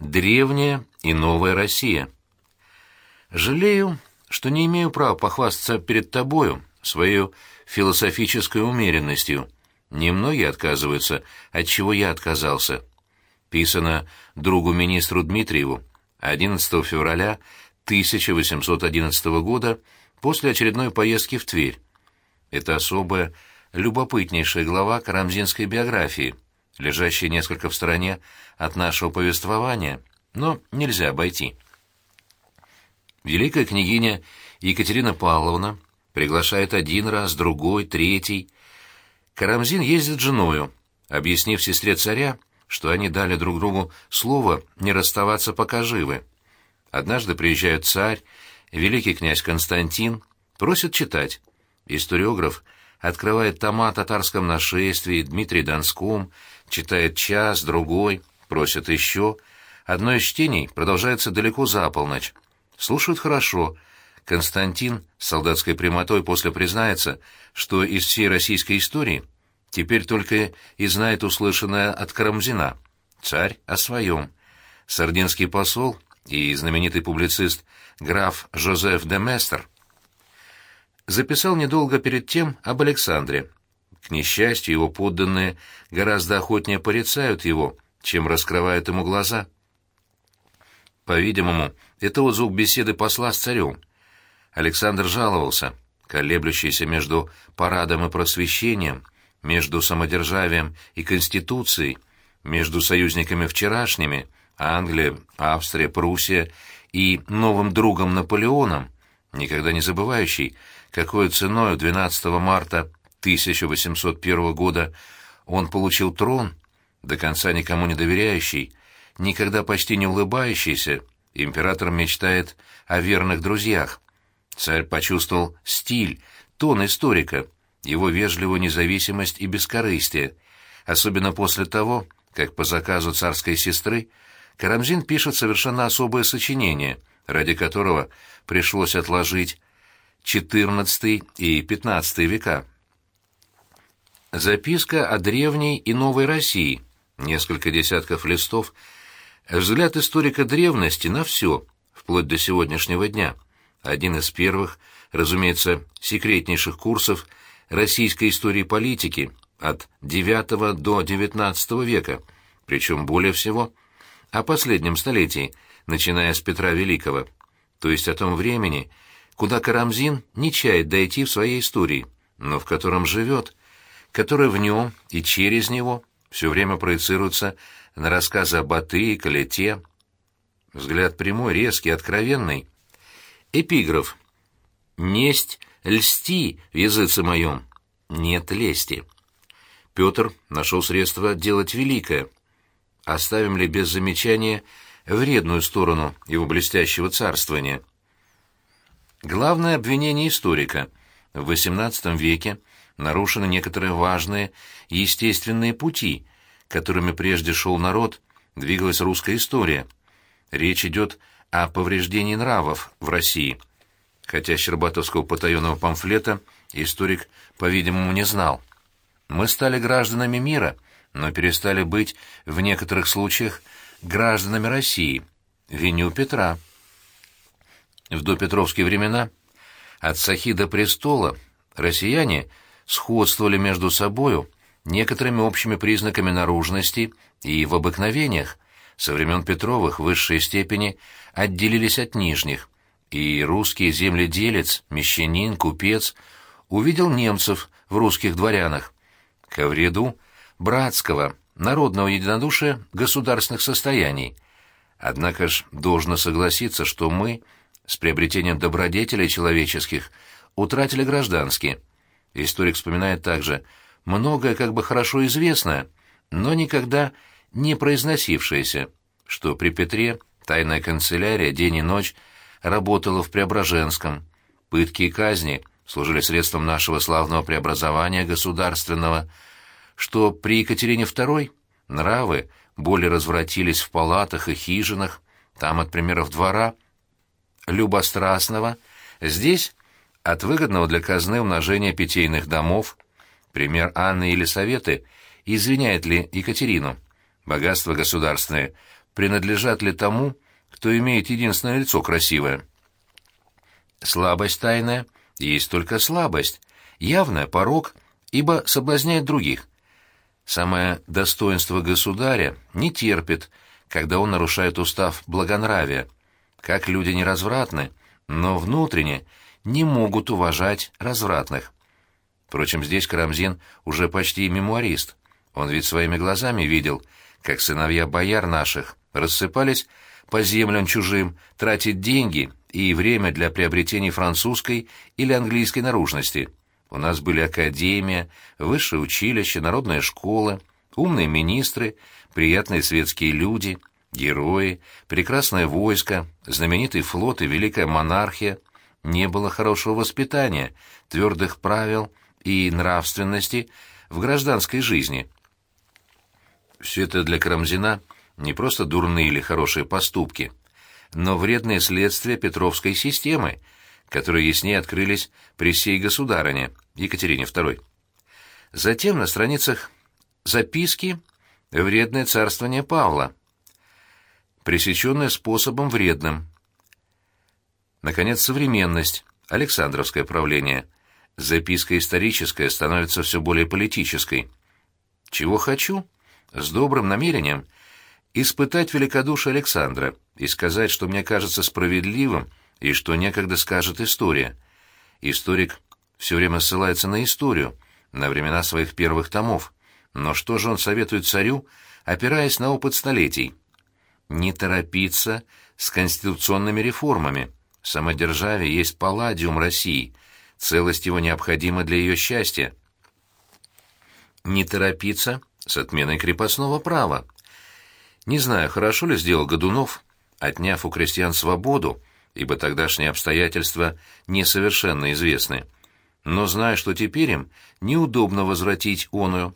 Древняя и новая Россия. Жалею, что не имею права похвастаться перед тобою своей философической умеренностью. Немногие отказываются, от чего я отказался. Писано другу-министру Дмитриеву 11 февраля 1811 года после очередной поездки в Тверь. Это особая, любопытнейшая глава карамзинской биографии, лежащая несколько в стороне от нашего повествования, но нельзя обойти. Великая княгиня Екатерина Павловна приглашает один раз, другой, третий. Карамзин ездит с женою, объяснив сестре царя, что они дали друг другу слово не расставаться пока живы. Однажды приезжает царь, великий князь Константин, просит читать. Историограф открывает тома о татарском нашествии, Дмитрий Донском, читает час, другой, просит еще. Одно из чтений продолжается далеко за полночь. Слушают хорошо. Константин с солдатской прямотой после признается, что из всей российской истории теперь только и знает услышанное от Карамзина. Царь о своем. Сардинский посол и знаменитый публицист граф Жозеф де Местер записал недолго перед тем об Александре. К несчастью, его подданные гораздо охотнее порицают его, чем раскрывают ему глаза. По-видимому, это вот звук беседы посла с царем. Александр жаловался, колеблющийся между парадом и просвещением, между самодержавием и конституцией, между союзниками вчерашними, Англия, Австрия, Пруссия и новым другом Наполеоном, никогда не забывающий, какой ценой 12 марта 1801 года он получил трон, до конца никому не доверяющий, никогда почти не улыбающийся, император мечтает о верных друзьях. Царь почувствовал стиль, тон историка, его вежливую независимость и бескорыстие, особенно после того, как по заказу царской сестры Карамзин пишет совершенно особое сочинение, ради которого пришлось отложить XIV и XV века. Записка о древней и новой России, несколько десятков листов, взгляд историка древности на все, вплоть до сегодняшнего дня. Один из первых, разумеется, секретнейших курсов российской истории политики от IX до XIX века, причем более всего о последнем столетии, начиная с Петра Великого, то есть о том времени, куда Карамзин не чает дойти в своей истории, но в котором живет, которая в нем и через него все время проецируется на рассказы о Батые, Калите. Взгляд прямой, резкий, откровенный. Эпиграф. «Несть льсти в языце моем, нет лести». Петр нашел средство делать великое. Оставим ли без замечания вредную сторону его блестящего царствования? Главное обвинение историка. В XVIII веке нарушены некоторые важные естественные пути, которыми прежде шел народ, двигалась русская история. Речь идет о повреждении нравов в России. Хотя Щербатовского потаенного памфлета историк, по-видимому, не знал. Мы стали гражданами мира, но перестали быть в некоторых случаях гражданами России. Виню Петра. В допетровские времена от сахи до престола россияне сходствовали между собою некоторыми общими признаками наружности и в обыкновениях. Со времен Петровых высшие степени отделились от нижних, и русский земледелец, мещанин, купец увидел немцев в русских дворянах, ко вреду братского, народного единодушия государственных состояний. Однако ж должно согласиться, что мы — с приобретением добродетелей человеческих утратили гражданские. Историк вспоминает также многое как бы хорошо известное, но никогда не произносившееся, что при Петре тайная канцелярия день и ночь работала в Преображенском, пытки и казни служили средством нашего славного преобразования государственного, что при Екатерине II нравы более развратились в палатах и хижинах, там от примеров двора – любострастного, здесь от выгодного для казны умножения питейных домов, пример Анны или Советы, извиняет ли Екатерину, богатства государственные принадлежат ли тому, кто имеет единственное лицо красивое. Слабость тайная есть только слабость, явная порог, ибо соблазняет других. Самое достоинство государя не терпит, когда он нарушает устав благонравия. Как люди неразвратны, но внутренне не могут уважать развратных. Впрочем, здесь Карамзин уже почти мемуарист. Он ведь своими глазами видел, как сыновья бояр наших рассыпались по землям чужим, тратить деньги и время для приобретения французской или английской наружности. У нас были академия, высшее училище, народная школа, умные министры, приятные светские люди, герои, прекрасное войско, знаменитый флот и великая монархия. Не было хорошего воспитания, твердых правил и нравственности в гражданской жизни. Все это для Карамзина не просто дурные или хорошие поступки, но вредные следствия Петровской системы, которые яснее открылись при сей государыне Екатерине II. Затем на страницах записки «Вредное царствование Павла», пресеченное способом вредным. Наконец, современность, Александровское правление. Записка историческая становится все более политической. Чего хочу? С добрым намерением – испытать великодушие Александра и сказать, что мне кажется справедливым и что некогда скажет история. Историк все время ссылается на историю, на времена своих первых томов. Но что же он советует царю, опираясь на опыт столетий? Не торопиться с конституционными реформами. Самодержавие есть палладиум России, целость его необходима для ее счастья. Не торопиться с отменой крепостного права. Не знаю, хорошо ли сделал Годунов, отняв у крестьян свободу, ибо тогдашние обстоятельства несовершенно известны. Но знаю, что теперь им неудобно возвратить оную.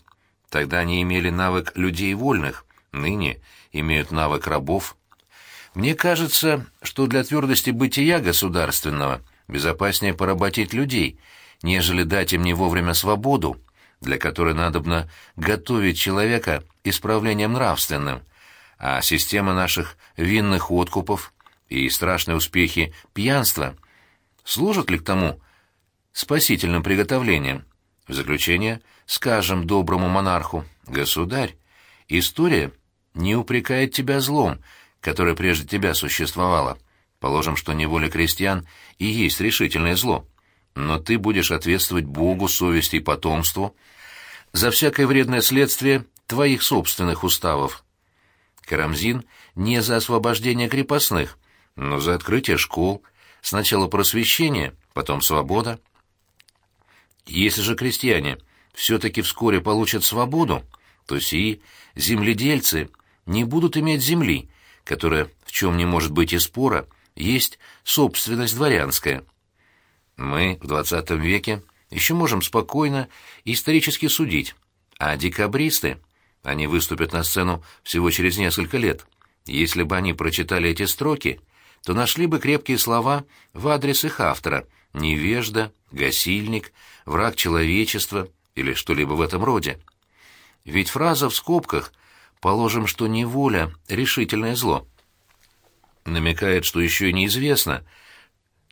Тогда они имели навык людей вольных, ныне имеют навык рабов. Мне кажется, что для твердости бытия государственного безопаснее поработить людей, нежели дать им не вовремя свободу, для которой надобно готовить человека исправлением нравственным — а система наших винных откупов и страшные успехи пьянства служат ли к тому спасительным приготовлением? В заключение скажем доброму монарху, «Государь, история не упрекает тебя злом, которое прежде тебя существовало. Положим, что неволя крестьян и есть решительное зло. Но ты будешь ответствовать Богу, совести и потомству за всякое вредное следствие твоих собственных уставов. Карамзин не за освобождение крепостных, но за открытие школ, сначала просвещение, потом свобода. Если же крестьяне все-таки вскоре получат свободу, то сии земледельцы не будут иметь земли, которая, в чем не может быть и спора, есть собственность дворянская. Мы в XX веке еще можем спокойно исторически судить, а декабристы — они выступят на сцену всего через несколько лет. Если бы они прочитали эти строки, то нашли бы крепкие слова в адрес их автора «невежда», «гасильник», «враг человечества» или что-либо в этом роде. Ведь фраза в скобках «положим, что неволя — решительное зло» намекает, что еще неизвестно,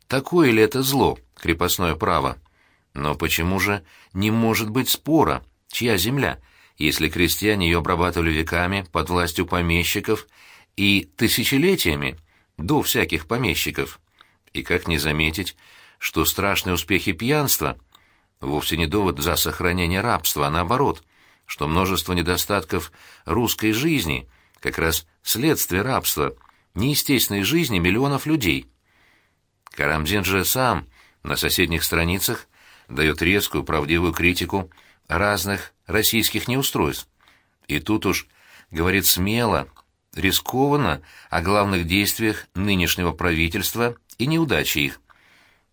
такое ли это зло, крепостное право. Но почему же не может быть спора, чья земля — если крестьяне ее обрабатывали веками под властью помещиков и тысячелетиями до всяких помещиков. И как не заметить, что страшные успехи пьянства вовсе не довод за сохранение рабства, а наоборот, что множество недостатков русской жизни как раз следствие рабства, неестественной жизни миллионов людей. Карамзин же сам на соседних страницах дает резкую правдивую критику разных российских неустройств. И тут уж говорит смело, рискованно о главных действиях нынешнего правительства и неудачи их.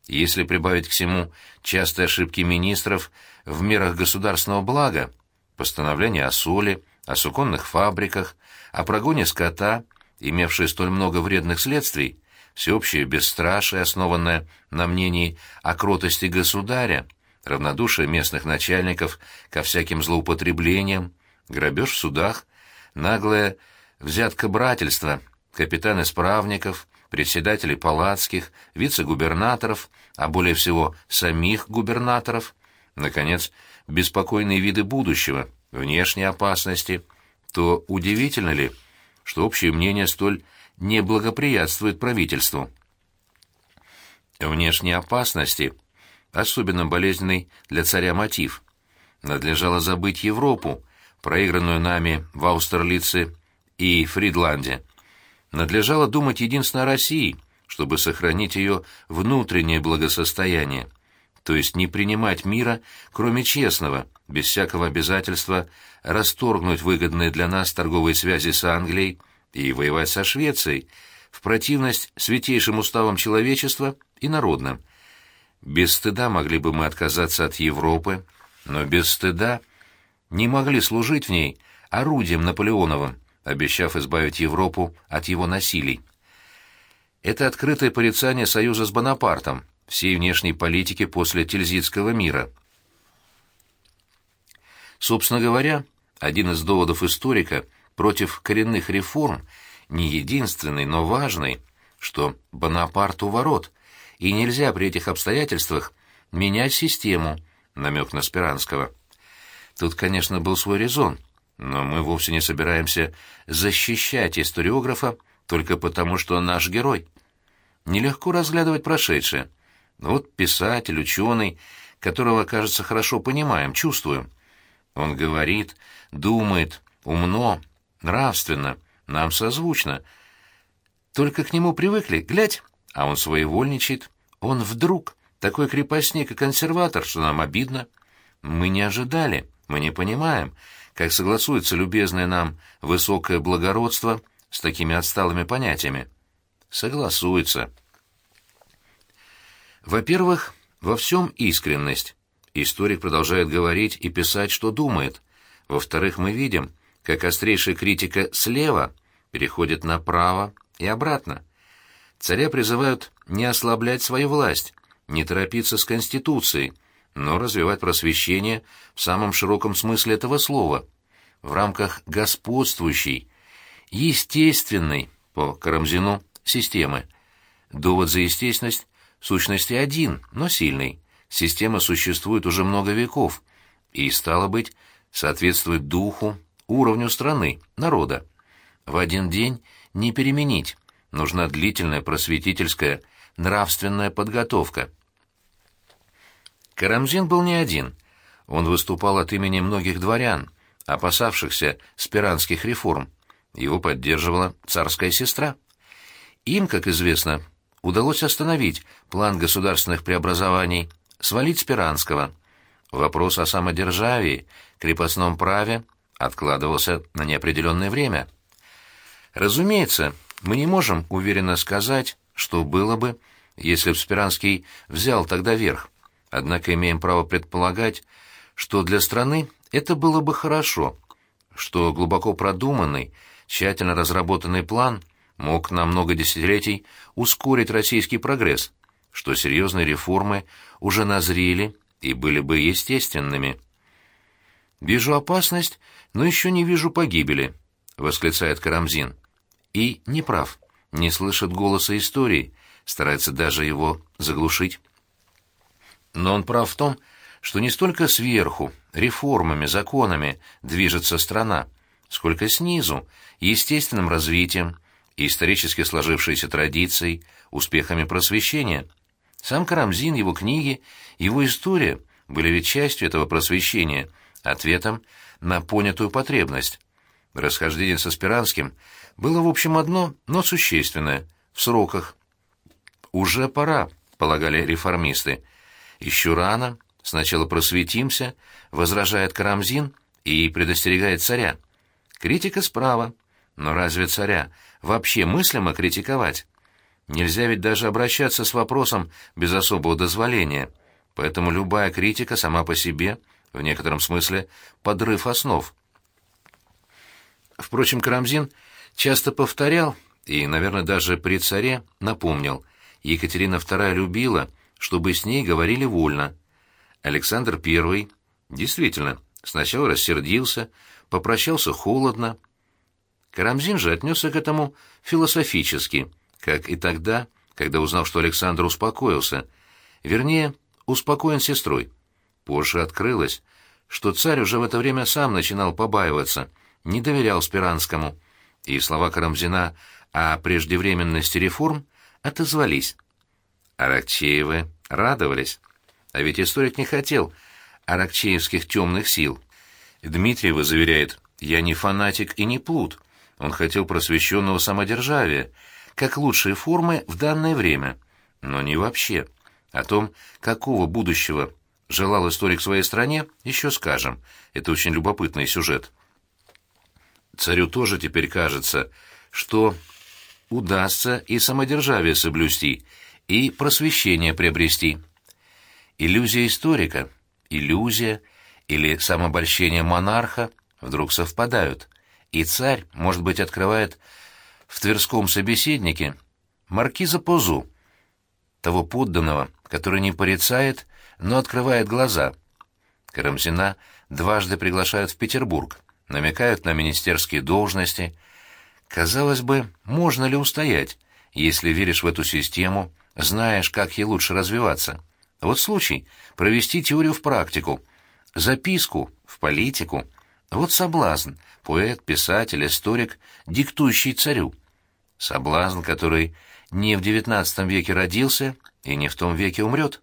Если прибавить к всему частые ошибки министров в мерах государственного блага, постановления о соли, о суконных фабриках, о прогоне скота, имевшие столь много вредных следствий, всеобщее бесстрашие, основанное на мнении о кротости государя, равнодушие местных начальников ко всяким злоупотреблениям, грабеж в судах, наглое взятка-брательство, капитан исправников, председателей палацких, вице-губернаторов, а более всего самих губернаторов, наконец, беспокойные виды будущего, внешние опасности, то удивительно ли, что общее мнение столь не благоприятствует правительству? Внешние опасности — особенно болезненный для царя мотив. Надлежало забыть Европу, проигранную нами в Аустерлице и Фридланде. Надлежало думать единственно о России, чтобы сохранить ее внутреннее благосостояние, то есть не принимать мира, кроме честного, без всякого обязательства расторгнуть выгодные для нас торговые связи с Англией и воевать со Швецией, в противность святейшим уставам человечества и народным. Без стыда могли бы мы отказаться от Европы, но без стыда не могли служить в ней орудием Наполеоновым, обещав избавить Европу от его насилий. Это открытое порицание союза с Бонапартом, всей внешней политики после Тильзитского мира. Собственно говоря, один из доводов историка против коренных реформ, не единственный, но важный, что Бонапарт у ворот, и нельзя при этих обстоятельствах менять систему, намек на Спиранского. Тут, конечно, был свой резон, но мы вовсе не собираемся защищать историографа только потому, что он наш герой. Нелегко разглядывать прошедшее. Вот писатель, ученый, которого, кажется, хорошо понимаем, чувствуем. Он говорит, думает, умно, нравственно, нам созвучно. Только к нему привыкли, глядь, а он своевольничает. Он вдруг такой крепостник и консерватор, что нам обидно. Мы не ожидали. Мы не понимаем, как согласуется любезное нам высокое благородство с такими отсталыми понятиями. Согласуется. Во-первых, во всем искренность. Историк продолжает говорить и писать, что думает. Во-вторых, мы видим, как острейшая критика слева переходит направо и обратно. Царя призывают не ослаблять свою власть, не торопиться с Конституцией, но развивать просвещение в самом широком смысле этого слова, в рамках господствующей, естественной, по Карамзину, системы. Довод за естественность сущности один, но сильный. Система существует уже много веков и, стало быть, соответствует духу, уровню страны, народа. В один день не переменить, нужна длительная просветительская, нравственная подготовка – Карамзин был не один. Он выступал от имени многих дворян, опасавшихся спиранских реформ. Его поддерживала царская сестра. Им, как известно, удалось остановить план государственных преобразований, свалить Спиранского. Вопрос о самодержавии, крепостном праве откладывался на неопределенное время. Разумеется, мы не можем уверенно сказать, что было бы, если б Спиранский взял тогда верх. Однако имеем право предполагать, что для страны это было бы хорошо, что глубоко продуманный, тщательно разработанный план мог на много десятилетий ускорить российский прогресс, что серьезные реформы уже назрели и были бы естественными. «Вижу опасность, но еще не вижу погибели», — восклицает Карамзин. И не прав, не слышит голоса истории, старается даже его заглушить. Но он прав в том, что не столько сверху, реформами, законами движется страна, сколько снизу, естественным развитием, исторически сложившейся традицией, успехами просвещения. Сам Карамзин, его книги, его история были ведь частью этого просвещения, ответом на понятую потребность. Расхождение со Спиранским было в общем одно, но существенное, в сроках. «Уже пора», — полагали реформисты, — еще рано, сначала просветимся, возражает Карамзин и предостерегает царя. Критика справа. Но разве царя вообще мыслимо критиковать? Нельзя ведь даже обращаться с вопросом без особого дозволения. Поэтому любая критика сама по себе, в некотором смысле, подрыв основ. Впрочем, Карамзин часто повторял и, наверное, даже при царе напомнил. Екатерина II любила чтобы с ней говорили вольно. Александр I действительно сначала рассердился, попрощался холодно, Карамзин же отнесся к этому философически, как и тогда, когда узнал, что Александр успокоился, вернее, успокоен сестрой. Позже открылось, что царь уже в это время сам начинал побаиваться, не доверял Спиранскому, и слова Карамзина о преждевременности реформ отозвались. Аракчеевы радовались. А ведь историк не хотел аракчеевских темных сил. Дмитриева заверяет, «Я не фанатик и не плут. Он хотел просвещенного самодержавия, как лучшие формы в данное время, но не вообще. О том, какого будущего желал историк своей стране, еще скажем. Это очень любопытный сюжет. Царю тоже теперь кажется, что удастся и самодержавие соблюсти, и просвещение приобрести. Иллюзия историка, иллюзия или самообольщение монарха вдруг совпадают, и царь, может быть, открывает в Тверском собеседнике маркиза Позу, того подданного, который не порицает, но открывает глаза. Карамзина дважды приглашают в Петербург, намекают на министерские должности. Казалось бы, можно ли устоять, если веришь в эту систему, знаешь, как ей лучше развиваться? Вот случай — провести теорию в практику, записку в политику. Вот соблазн — поэт, писатель, историк, диктующий царю. Соблазн, который не в девятнадцатом веке родился и не в том веке умрет.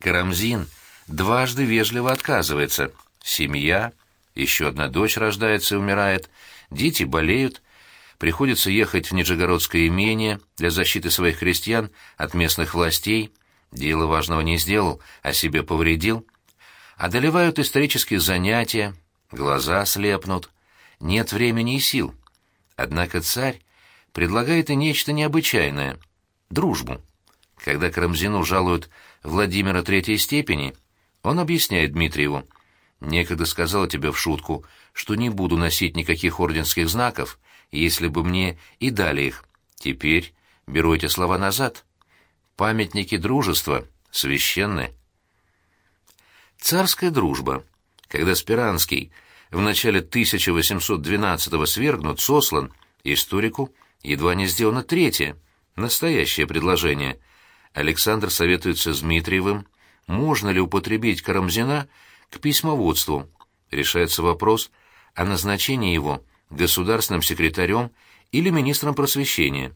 Карамзин дважды вежливо отказывается. Семья, еще одна дочь рождается и умирает, дети болеют, приходится ехать в Нижегородское имение для защиты своих крестьян от местных властей, дело важного не сделал, а себе повредил. Одолевают исторические занятия, глаза слепнут, нет времени и сил. Однако царь предлагает и нечто необычайное — дружбу. Когда Карамзину жалуют Владимира третьей степени, он объясняет Дмитриеву. «Некогда сказала тебе в шутку, что не буду носить никаких орденских знаков, если бы мне и дали их. Теперь беру эти слова назад. Памятники дружества священны». Царская дружба. Когда Спиранский в начале 1812-го свергнут, сослан, историку едва не сделано третье, настоящее предложение — Александр советуется с Дмитриевым, можно ли употребить Карамзина к письмоводству. Решается вопрос о назначении его государственным секретарем или министром просвещения.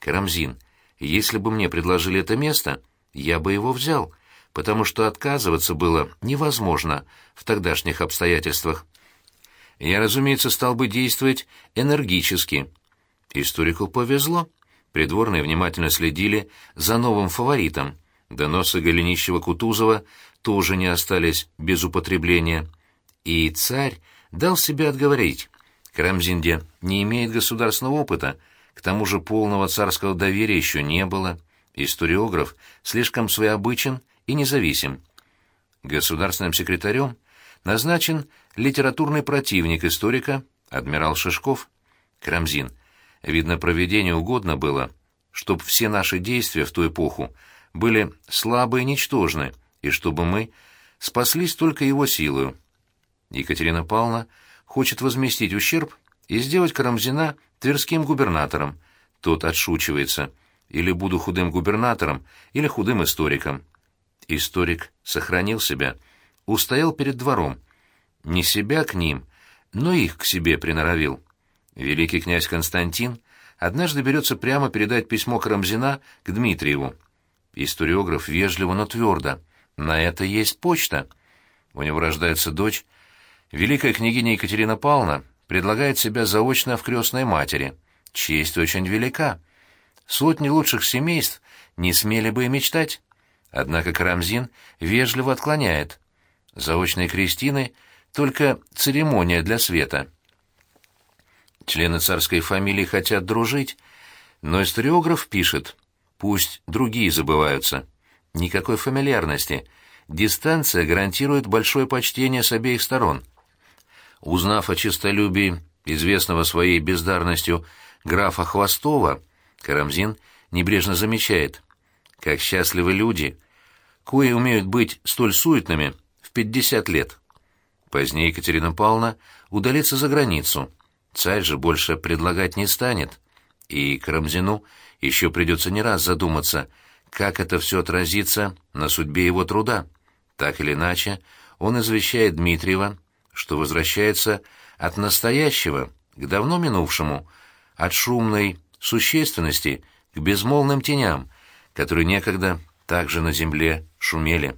Карамзин, если бы мне предложили это место, я бы его взял, потому что отказываться было невозможно в тогдашних обстоятельствах. Я, разумеется, стал бы действовать энергически. Историку повезло. Придворные внимательно следили за новым фаворитом. Доносы Голенищева-Кутузова тоже не остались без употребления. И царь дал себя отговорить. Карамзинде не имеет государственного опыта, к тому же полного царского доверия еще не было. Историограф слишком своеобычен и независим. Государственным секретарем назначен литературный противник историка, адмирал Шишков. Карамзин — Видно, проведению угодно было, чтобы все наши действия в ту эпоху были слабы и ничтожны, и чтобы мы спаслись только его силою. Екатерина Павловна хочет возместить ущерб и сделать Карамзина тверским губернатором. Тот отшучивается. Или буду худым губернатором, или худым историком. Историк сохранил себя, устоял перед двором. Не себя к ним, но их к себе приноровил. Великий князь Константин однажды берется прямо передать письмо Карамзина к Дмитриеву. Историограф вежливо, но твердо. На это есть почта. У него рождается дочь. Великая княгиня Екатерина Павловна предлагает себя заочно в крестной матери. Честь очень велика. Сотни лучших семейств не смели бы и мечтать. Однако Карамзин вежливо отклоняет. Заочные крестины — только церемония для света. Члены царской фамилии хотят дружить, но историограф пишет, пусть другие забываются. Никакой фамильярности. Дистанция гарантирует большое почтение с обеих сторон. Узнав о честолюбии, известного своей бездарностью, графа Хвостова, Карамзин небрежно замечает, как счастливы люди, кои умеют быть столь суетными в пятьдесят лет. Позднее Екатерина Павловна удалится за границу — царь же больше предлагать не станет. И Карамзину еще придется не раз задуматься, как это все отразится на судьбе его труда. Так или иначе, он извещает Дмитриева, что возвращается от настоящего к давно минувшему, от шумной существенности к безмолвным теням, которые некогда также на земле шумели.